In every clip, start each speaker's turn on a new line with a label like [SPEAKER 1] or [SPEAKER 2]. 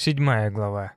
[SPEAKER 1] Седьмая глава.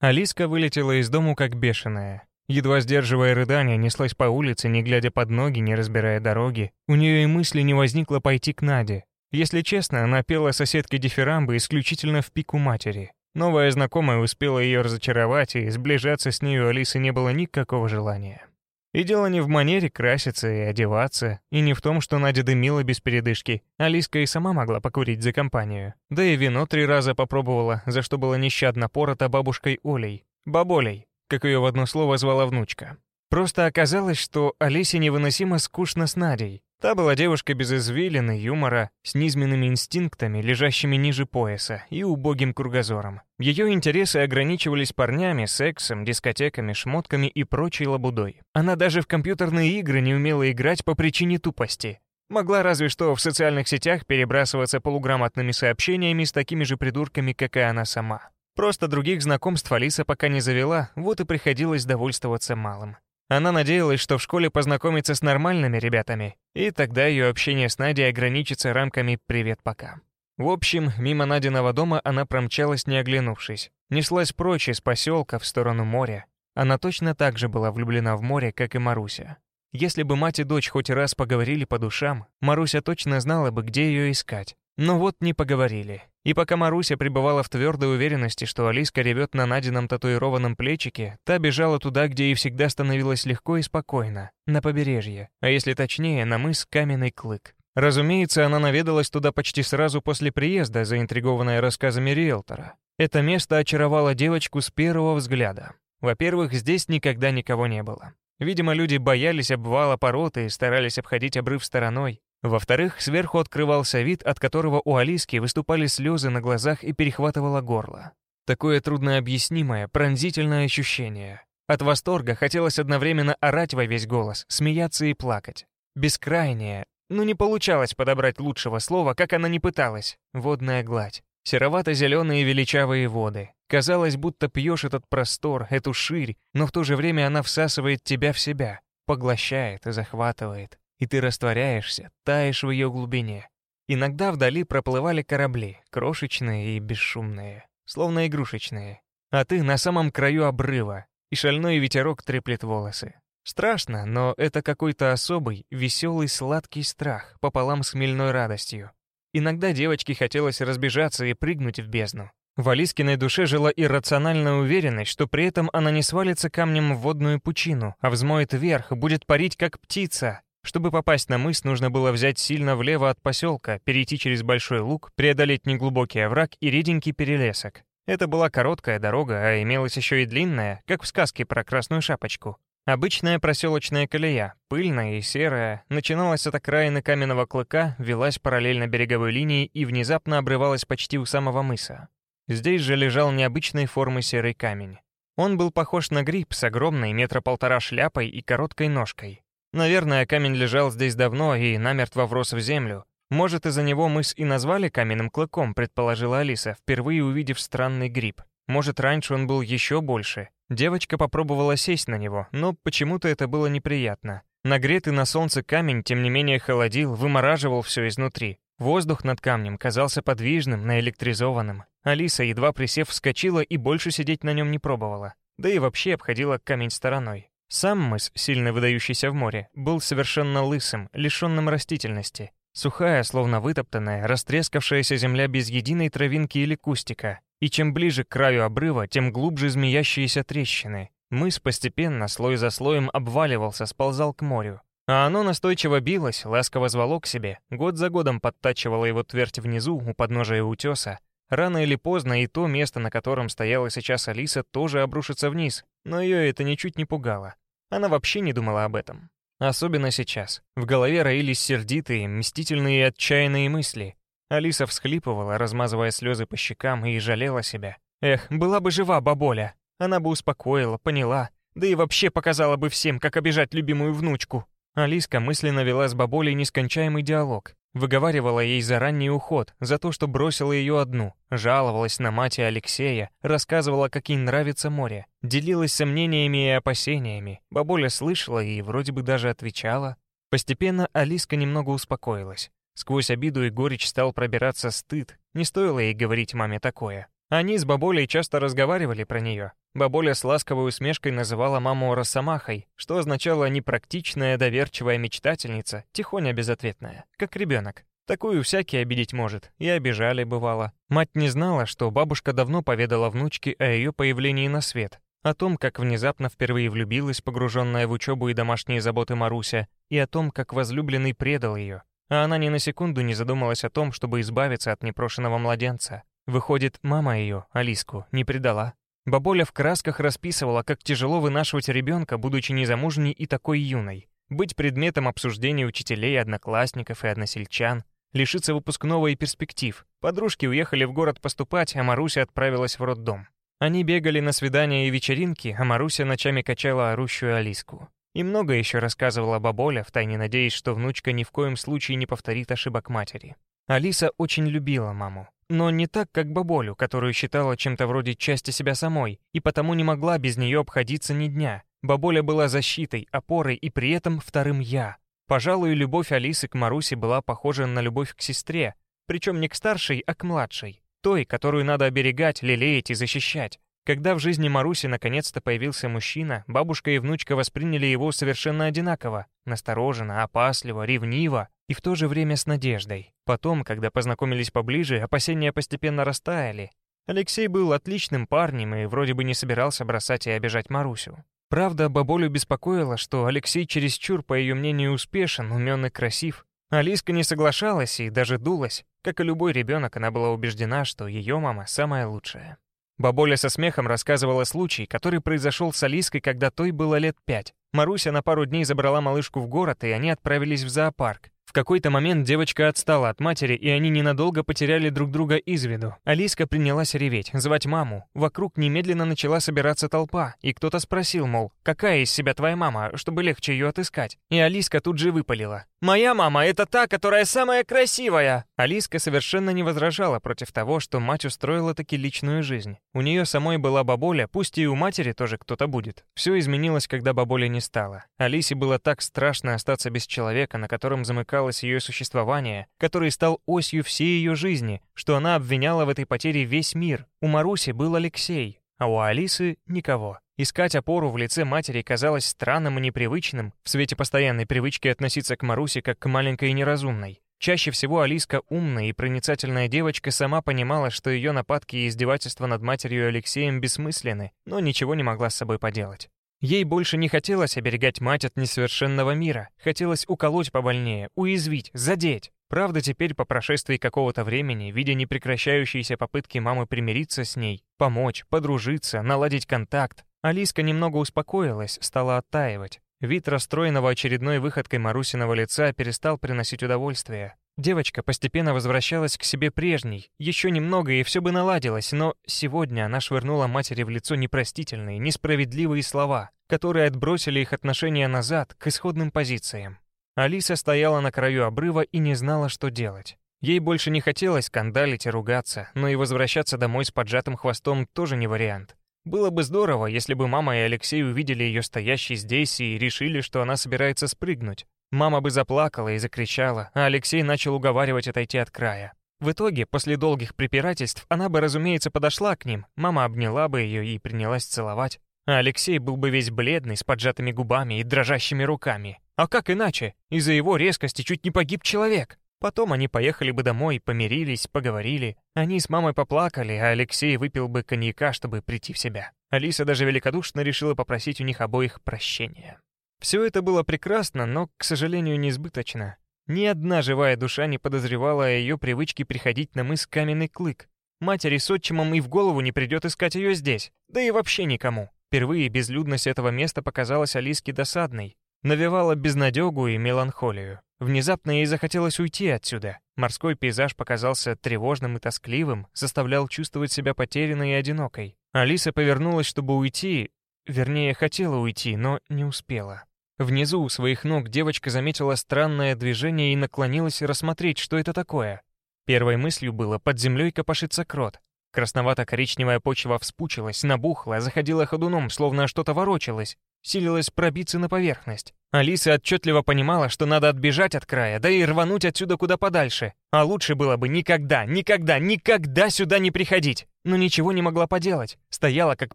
[SPEAKER 1] Алиска вылетела из дому как бешеная. Едва сдерживая рыдания, неслась по улице, не глядя под ноги, не разбирая дороги. У нее и мысли не возникло пойти к Наде. Если честно, она пела соседке дифирамбы исключительно в пику матери. Новая знакомая успела ее разочаровать, и сближаться с нею Алисы не было никакого желания. И дело не в манере краситься и одеваться, и не в том, что Надя дымила без передышки. Алиска и сама могла покурить за компанию. Да и вино три раза попробовала, за что было нещадно порото бабушкой Олей. Баболей, как ее в одно слово звала внучка. Просто оказалось, что Алисе невыносимо скучно с Надей. Та была девушка без извилин юмора, с низменными инстинктами, лежащими ниже пояса, и убогим кругозором. Ее интересы ограничивались парнями, сексом, дискотеками, шмотками и прочей лабудой. Она даже в компьютерные игры не умела играть по причине тупости. Могла разве что в социальных сетях перебрасываться полуграмотными сообщениями с такими же придурками, как и она сама. Просто других знакомств Алиса пока не завела, вот и приходилось довольствоваться малым. Она надеялась, что в школе познакомится с нормальными ребятами, и тогда ее общение с Надей ограничится рамками «привет, пока». В общем, мимо Надиного дома она промчалась, не оглянувшись. Неслась прочь из поселка в сторону моря. Она точно так же была влюблена в море, как и Маруся. Если бы мать и дочь хоть раз поговорили по душам, Маруся точно знала бы, где ее искать. Но вот не поговорили. И пока Маруся пребывала в твердой уверенности, что Алиска ревет на Надином татуированном плечике, та бежала туда, где ей всегда становилось легко и спокойно, на побережье, а если точнее, на мыс Каменный Клык. Разумеется, она наведалась туда почти сразу после приезда, заинтригованная рассказами риэлтора. Это место очаровало девочку с первого взгляда. Во-первых, здесь никогда никого не было. Видимо, люди боялись обвала пороты и старались обходить обрыв стороной. Во-вторых, сверху открывался вид, от которого у Алиски выступали слезы на глазах и перехватывало горло. Такое труднообъяснимое, пронзительное ощущение. От восторга хотелось одновременно орать во весь голос, смеяться и плакать. Бескрайнее, ну не получалось подобрать лучшего слова, как она не пыталась. Водная гладь. Серовато-зеленые величавые воды. Казалось, будто пьешь этот простор, эту ширь, но в то же время она всасывает тебя в себя, поглощает захватывает и ты растворяешься, таешь в ее глубине. Иногда вдали проплывали корабли, крошечные и бесшумные, словно игрушечные. А ты на самом краю обрыва, и шальной ветерок треплет волосы. Страшно, но это какой-то особый, веселый, сладкий страх пополам с хмельной радостью. Иногда девочке хотелось разбежаться и прыгнуть в бездну. В Алискиной душе жила иррациональная уверенность, что при этом она не свалится камнем в водную пучину, а взмоет вверх и будет парить как птица, чтобы попасть на мыс, нужно было взять сильно влево от поселка, перейти через большой луг, преодолеть неглубокий овраг и реденький перелесок. Это была короткая дорога, а имелась еще и длинная, как в сказке про Красную Шапочку. Обычная проселочная колея, пыльная и серая, начиналась от окраины каменного клыка, велась параллельно береговой линии и внезапно обрывалась почти у самого мыса. Здесь же лежал необычной формы серый камень. Он был похож на гриб с огромной метра полтора шляпой и короткой ножкой. Наверное, камень лежал здесь давно и намертво врос в землю. Может, из-за него мыс и назвали каменным клыком, предположила Алиса, впервые увидев странный гриб. Может, раньше он был еще больше. Девочка попробовала сесть на него, но почему-то это было неприятно. Нагретый на солнце камень, тем не менее, холодил, вымораживал все изнутри. Воздух над камнем казался подвижным, наэлектризованным. Алиса, едва присев, вскочила и больше сидеть на нем не пробовала. Да и вообще обходила камень стороной. Сам мыс, сильно выдающийся в море, был совершенно лысым, лишенным растительности. Сухая, словно вытоптанная, растрескавшаяся земля без единой травинки или кустика. И чем ближе к краю обрыва, тем глубже змеящиеся трещины. Мыс постепенно, слой за слоем, обваливался, сползал к морю. А оно настойчиво билось, ласково звало к себе, год за годом подтачивало его твердь внизу, у подножия утеса, Рано или поздно и то место, на котором стояла сейчас Алиса, тоже обрушится вниз, но ее это ничуть не пугало. Она вообще не думала об этом. Особенно сейчас. В голове роились сердитые, мстительные и отчаянные мысли. Алиса всхлипывала, размазывая слезы по щекам, и жалела себя. Эх, была бы жива баболя. Она бы успокоила, поняла, да и вообще показала бы всем, как обижать любимую внучку. Алиска мысленно вела с баболей нескончаемый диалог. Выговаривала ей за ранний уход, за то, что бросила ее одну, жаловалась на мать и Алексея, рассказывала, как ей нравится море, делилась сомнениями и опасениями. Бабуля слышала и вроде бы даже отвечала. Постепенно Алиска немного успокоилась. Сквозь обиду и горечь стал пробираться стыд. Не стоило ей говорить маме такое. Они с бабулей часто разговаривали про нее. Бабуля с ласковой усмешкой называла маму Росомахой, что означало непрактичная, доверчивая мечтательница, тихоня безответная, как ребенок. Такую всякий обидеть может, и обижали бывало. Мать не знала, что бабушка давно поведала внучке о ее появлении на свет, о том, как внезапно впервые влюбилась, погруженная в учебу и домашние заботы Маруся, и о том, как возлюбленный предал ее. А она ни на секунду не задумалась о том, чтобы избавиться от непрошенного младенца. Выходит, мама ее, Алиску, не предала. Бабуля в красках расписывала, как тяжело вынашивать ребенка, будучи незамужней и такой юной. Быть предметом обсуждения учителей, одноклассников и односельчан. Лишиться выпускного и перспектив. Подружки уехали в город поступать, а Маруся отправилась в роддом. Они бегали на свидания и вечеринки, а Маруся ночами качала орущую Алиску. И много еще рассказывала бабуля, втайне надеясь, что внучка ни в коем случае не повторит ошибок матери. Алиса очень любила маму но не так, как баболю, которую считала чем-то вроде части себя самой, и потому не могла без нее обходиться ни дня. Баболя была защитой, опорой и при этом вторым «я». Пожалуй, любовь Алисы к Марусе была похожа на любовь к сестре, причем не к старшей, а к младшей, той, которую надо оберегать, лелеять и защищать. Когда в жизни Маруси наконец-то появился мужчина, бабушка и внучка восприняли его совершенно одинаково, настороженно, опасливо, ревниво и в то же время с надеждой. Потом, когда познакомились поближе, опасения постепенно растаяли. Алексей был отличным парнем и вроде бы не собирался бросать и обижать Марусю. Правда, бабулю беспокоило, что Алексей чересчур, по ее мнению, успешен, умен и красив. Алиска не соглашалась и даже дулась. Как и любой ребенок, она была убеждена, что ее мама самая лучшая. Бабуля со смехом рассказывала случай, который произошел с Алиской, когда той было лет пять. Маруся на пару дней забрала малышку в город, и они отправились в зоопарк. В какой-то момент девочка отстала от матери, и они ненадолго потеряли друг друга из виду. Алиска принялась реветь, звать маму. Вокруг немедленно начала собираться толпа, и кто-то спросил, мол, какая из себя твоя мама, чтобы легче ее отыскать. И Алиска тут же выпалила. «Моя мама — это та, которая самая красивая!» Алиска совершенно не возражала против того, что мать устроила таки личную жизнь. У нее самой была бабуля, пусть и у матери тоже кто-то будет. Все изменилось, когда бабуля не стала. Алисе было так страшно остаться без человека, на котором замыкалось ее существование, который стал осью всей ее жизни, что она обвиняла в этой потере весь мир. У Маруси был Алексей, а у Алисы — никого. Искать опору в лице матери казалось странным и непривычным в свете постоянной привычки относиться к Марусе как к маленькой и неразумной. Чаще всего Алиска, умная и проницательная девочка, сама понимала, что ее нападки и издевательства над матерью Алексеем бессмысленны, но ничего не могла с собой поделать. Ей больше не хотелось оберегать мать от несовершенного мира, хотелось уколоть побольнее, уязвить, задеть. Правда, теперь, по прошествии какого-то времени, видя непрекращающиеся попытки мамы примириться с ней, помочь, подружиться, наладить контакт, Алиска немного успокоилась, стала оттаивать. Вид расстроенного очередной выходкой Марусиного лица перестал приносить удовольствие. Девочка постепенно возвращалась к себе прежней. Еще немного, и все бы наладилось, но сегодня она швырнула матери в лицо непростительные, несправедливые слова, которые отбросили их отношения назад, к исходным позициям. Алиса стояла на краю обрыва и не знала, что делать. Ей больше не хотелось скандалить и ругаться, но и возвращаться домой с поджатым хвостом тоже не вариант. Было бы здорово, если бы мама и Алексей увидели ее стоящей здесь и решили, что она собирается спрыгнуть. Мама бы заплакала и закричала, а Алексей начал уговаривать отойти от края. В итоге, после долгих препирательств, она бы, разумеется, подошла к ним, мама обняла бы ее и принялась целовать. А Алексей был бы весь бледный, с поджатыми губами и дрожащими руками. А как иначе? Из-за его резкости чуть не погиб человек. Потом они поехали бы домой, помирились, поговорили. Они с мамой поплакали, а Алексей выпил бы коньяка, чтобы прийти в себя. Алиса даже великодушно решила попросить у них обоих прощения. Все это было прекрасно, но, к сожалению, неизбыточно. Ни одна живая душа не подозревала о ее привычке приходить на мыс Каменный Клык. Матери с отчимом и в голову не придет искать ее здесь, да и вообще никому. Впервые безлюдность этого места показалась Алиске досадной, навевала безнадегу и меланхолию. Внезапно ей захотелось уйти отсюда. Морской пейзаж показался тревожным и тоскливым, заставлял чувствовать себя потерянной и одинокой. Алиса повернулась, чтобы уйти, вернее, хотела уйти, но не успела. Внизу у своих ног девочка заметила странное движение и наклонилась рассмотреть, что это такое. Первой мыслью было под землей копошится крот. Красновато-коричневая почва вспучилась, набухла, заходила ходуном, словно что-то ворочалось. Силилась пробиться на поверхность. Алиса отчетливо понимала, что надо отбежать от края, да и рвануть отсюда куда подальше. А лучше было бы никогда, никогда, никогда сюда не приходить. Но ничего не могла поделать, стояла как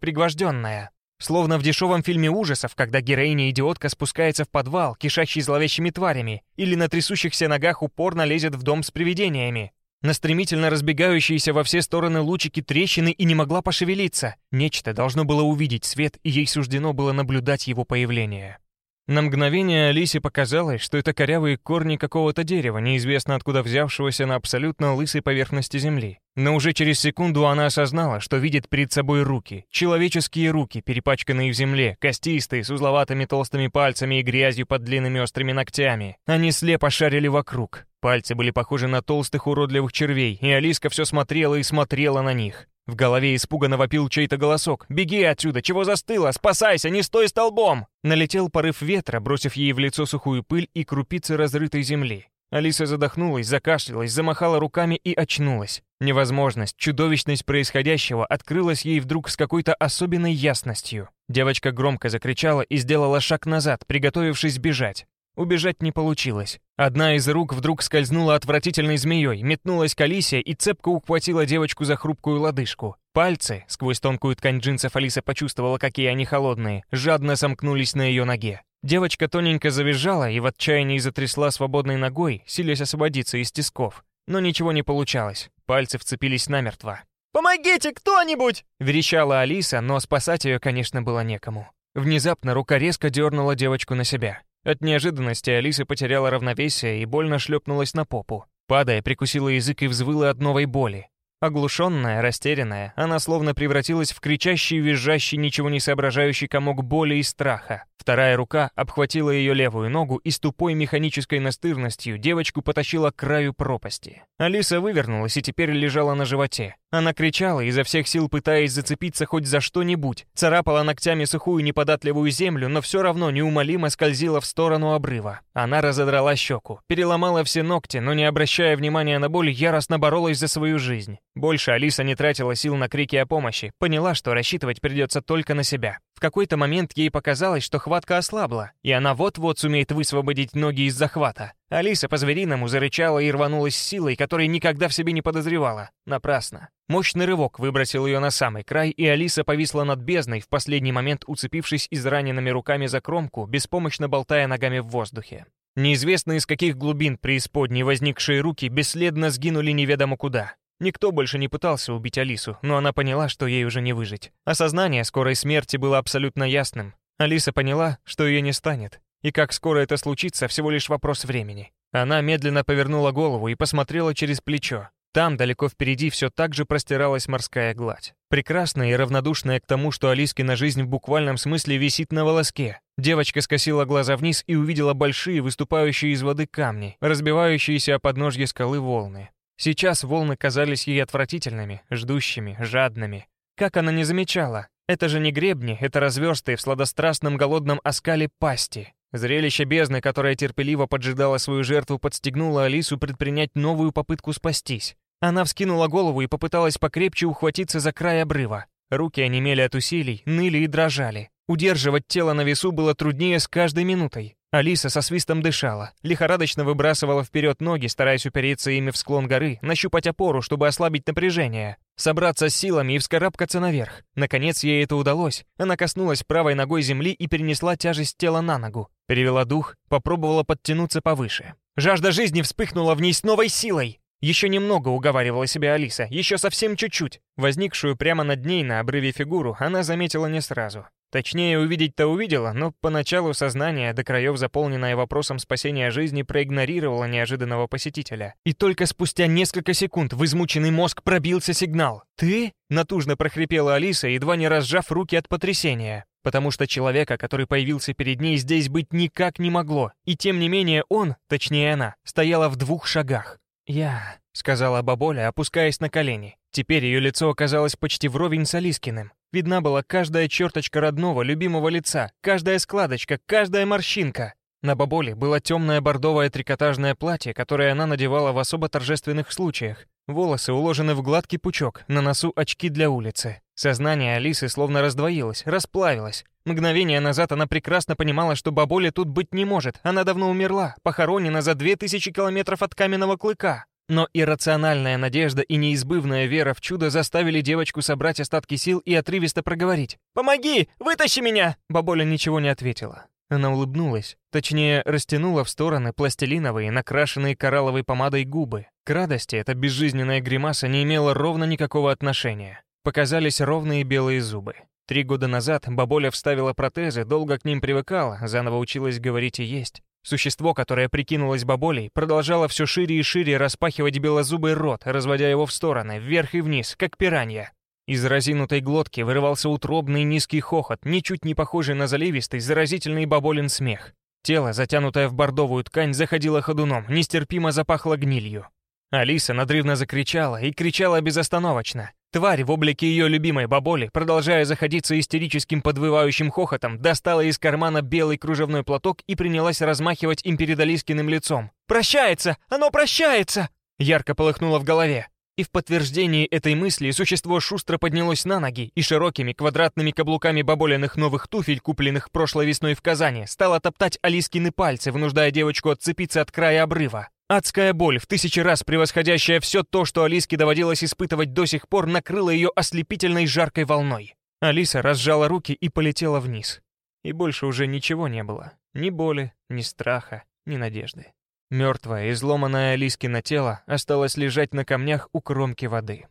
[SPEAKER 1] пригвожденная. Словно в дешевом фильме ужасов, когда героиня-идиотка спускается в подвал, кишащий зловещими тварями, или на трясущихся ногах упорно лезет в дом с привидениями. На стремительно разбегающиеся во все стороны лучики трещины и не могла пошевелиться. Нечто должно было увидеть свет, и ей суждено было наблюдать его появление. На мгновение Алисе показалось, что это корявые корни какого-то дерева, неизвестно откуда взявшегося на абсолютно лысой поверхности земли. Но уже через секунду она осознала, что видит перед собой руки. Человеческие руки, перепачканные в земле, костистые, с узловатыми толстыми пальцами и грязью под длинными острыми ногтями. Они слепо шарили вокруг. Пальцы были похожи на толстых уродливых червей, и Алиска все смотрела и смотрела на них. В голове испуганно вопил чей-то голосок. «Беги отсюда! Чего застыла? Спасайся! Не стой столбом!» Налетел порыв ветра, бросив ей в лицо сухую пыль и крупицы разрытой земли. Алиса задохнулась, закашлялась, замахала руками и очнулась. Невозможность, чудовищность происходящего открылась ей вдруг с какой-то особенной ясностью. Девочка громко закричала и сделала шаг назад, приготовившись бежать. Убежать не получилось. Одна из рук вдруг скользнула отвратительной змеей, метнулась к Алисе и цепко ухватила девочку за хрупкую лодыжку. Пальцы, сквозь тонкую ткань джинсов Алиса почувствовала, какие они холодные, жадно сомкнулись на ее ноге. Девочка тоненько завизжала и в отчаянии затрясла свободной ногой, силясь освободиться из тисков. Но ничего не получалось, пальцы вцепились намертво.
[SPEAKER 2] «Помогите кто-нибудь!»
[SPEAKER 1] — верещала Алиса, но спасать ее, конечно, было некому. Внезапно рука резко дернула девочку на себя. От неожиданности Алиса потеряла равновесие и больно шлепнулась на попу. Падая, прикусила язык и взвыла от новой боли. Оглушенная, растерянная, она словно превратилась в кричащий, визжащий, ничего не соображающий комок боли и страха. Вторая рука обхватила ее левую ногу и с тупой механической настырностью девочку потащила к краю пропасти. Алиса вывернулась и теперь лежала на животе. Она кричала, изо всех сил пытаясь зацепиться хоть за что-нибудь, царапала ногтями сухую неподатливую землю, но все равно неумолимо скользила в сторону обрыва. Она разодрала щеку, переломала все ногти, но не обращая внимания на боль, яростно боролась за свою жизнь. Больше Алиса не тратила сил на крики о помощи, поняла, что рассчитывать придется только на себя. В какой-то момент ей показалось, что хватка ослабла, и она вот-вот сумеет высвободить ноги из захвата. Алиса по-звериному зарычала и рванулась силой, которой никогда в себе не подозревала. Напрасно. Мощный рывок выбросил ее на самый край, и Алиса повисла над бездной, в последний момент уцепившись израненными руками за кромку, беспомощно болтая ногами в воздухе. Неизвестно из каких глубин преисподней возникшие руки бесследно сгинули неведомо куда. Никто больше не пытался убить Алису, но она поняла, что ей уже не выжить. Осознание скорой смерти было абсолютно ясным. Алиса поняла, что ее не станет. И как скоро это случится, всего лишь вопрос времени. Она медленно повернула голову и посмотрела через плечо. Там, далеко впереди, все так же простиралась морская гладь. Прекрасная и равнодушная к тому, что Алискина жизнь в буквальном смысле висит на волоске. Девочка скосила глаза вниз и увидела большие, выступающие из воды камни, разбивающиеся о подножье скалы волны. Сейчас волны казались ей отвратительными, ждущими, жадными. Как она не замечала? Это же не гребни, это разверстые в сладострастном голодном оскале пасти. Зрелище бездны, которое терпеливо поджидало свою жертву, подстегнуло Алису предпринять новую попытку спастись. Она вскинула голову и попыталась покрепче ухватиться за край обрыва. Руки онемели от усилий, ныли и дрожали. Удерживать тело на весу было труднее с каждой минутой. Алиса со свистом дышала, лихорадочно выбрасывала вперед ноги, стараясь упереться ими в склон горы, нащупать опору, чтобы ослабить напряжение, собраться с силами и вскарабкаться наверх. Наконец ей это удалось. Она коснулась правой ногой земли и перенесла тяжесть тела на ногу. Перевела дух, попробовала подтянуться повыше. Жажда жизни вспыхнула в ней с новой силой. Еще немного уговаривала себя Алиса, еще совсем чуть-чуть. Возникшую прямо над ней на обрыве фигуру она заметила не сразу. Точнее, увидеть-то увидела, но поначалу сознание, до краев заполненное вопросом спасения жизни, проигнорировало неожиданного посетителя. И только спустя несколько секунд в измученный мозг пробился сигнал. «Ты?» — натужно прохрипела Алиса, едва не разжав руки от потрясения. Потому что человека, который появился перед ней, здесь быть никак не могло. И тем не менее он, точнее она, стояла в двух шагах. «Я», — сказала бабуля, опускаясь на колени. Теперь ее лицо оказалось почти вровень с Алискиным. Видна была каждая черточка родного, любимого лица, каждая складочка, каждая морщинка. На баболе было темное бордовое трикотажное платье, которое она надевала в особо торжественных случаях. Волосы уложены в гладкий пучок, на носу очки для улицы. Сознание Алисы словно раздвоилось, расплавилось. Мгновение назад она прекрасно понимала, что бабуля тут быть не может. Она давно умерла, похоронена за две тысячи километров от каменного клыка. Но иррациональная надежда и неизбывная вера в чудо заставили девочку собрать остатки сил и отрывисто проговорить.
[SPEAKER 2] «Помоги! Вытащи меня!»
[SPEAKER 1] Бабуля ничего не ответила. Она улыбнулась, точнее, растянула в стороны пластилиновые, накрашенные коралловой помадой губы. К радости эта безжизненная гримаса не имела ровно никакого отношения. Показались ровные белые зубы. Три года назад бабуля вставила протезы, долго к ним привыкала, заново училась говорить и есть. Существо, которое прикинулось баболей, продолжало все шире и шире распахивать белозубый рот, разводя его в стороны, вверх и вниз, как пиранья. Из разинутой глотки вырывался утробный низкий хохот, ничуть не похожий на заливистый, заразительный баболин смех. Тело, затянутое в бордовую ткань, заходило ходуном, нестерпимо запахло гнилью. Алиса надрывно закричала и кричала безостановочно. Тварь в облике ее любимой баболи, продолжая заходиться истерическим подвывающим хохотом, достала из кармана белый кружевной платок и принялась размахивать им перед Алискиным лицом. «Прощается! Оно прощается!» Ярко полыхнуло в голове. И в подтверждении этой мысли существо шустро поднялось на ноги и широкими квадратными каблуками баболенных новых туфель, купленных прошлой весной в Казани, стало топтать Алискины пальцы, вынуждая девочку отцепиться от края обрыва. Адская боль, в тысячи раз превосходящая все то, что Алиске доводилось испытывать до сих пор, накрыла ее ослепительной жаркой волной. Алиса разжала руки и полетела вниз. И больше уже ничего не было. Ни боли, ни страха, ни надежды. Мертвое, изломанное Алискино тело осталось лежать на камнях у кромки воды.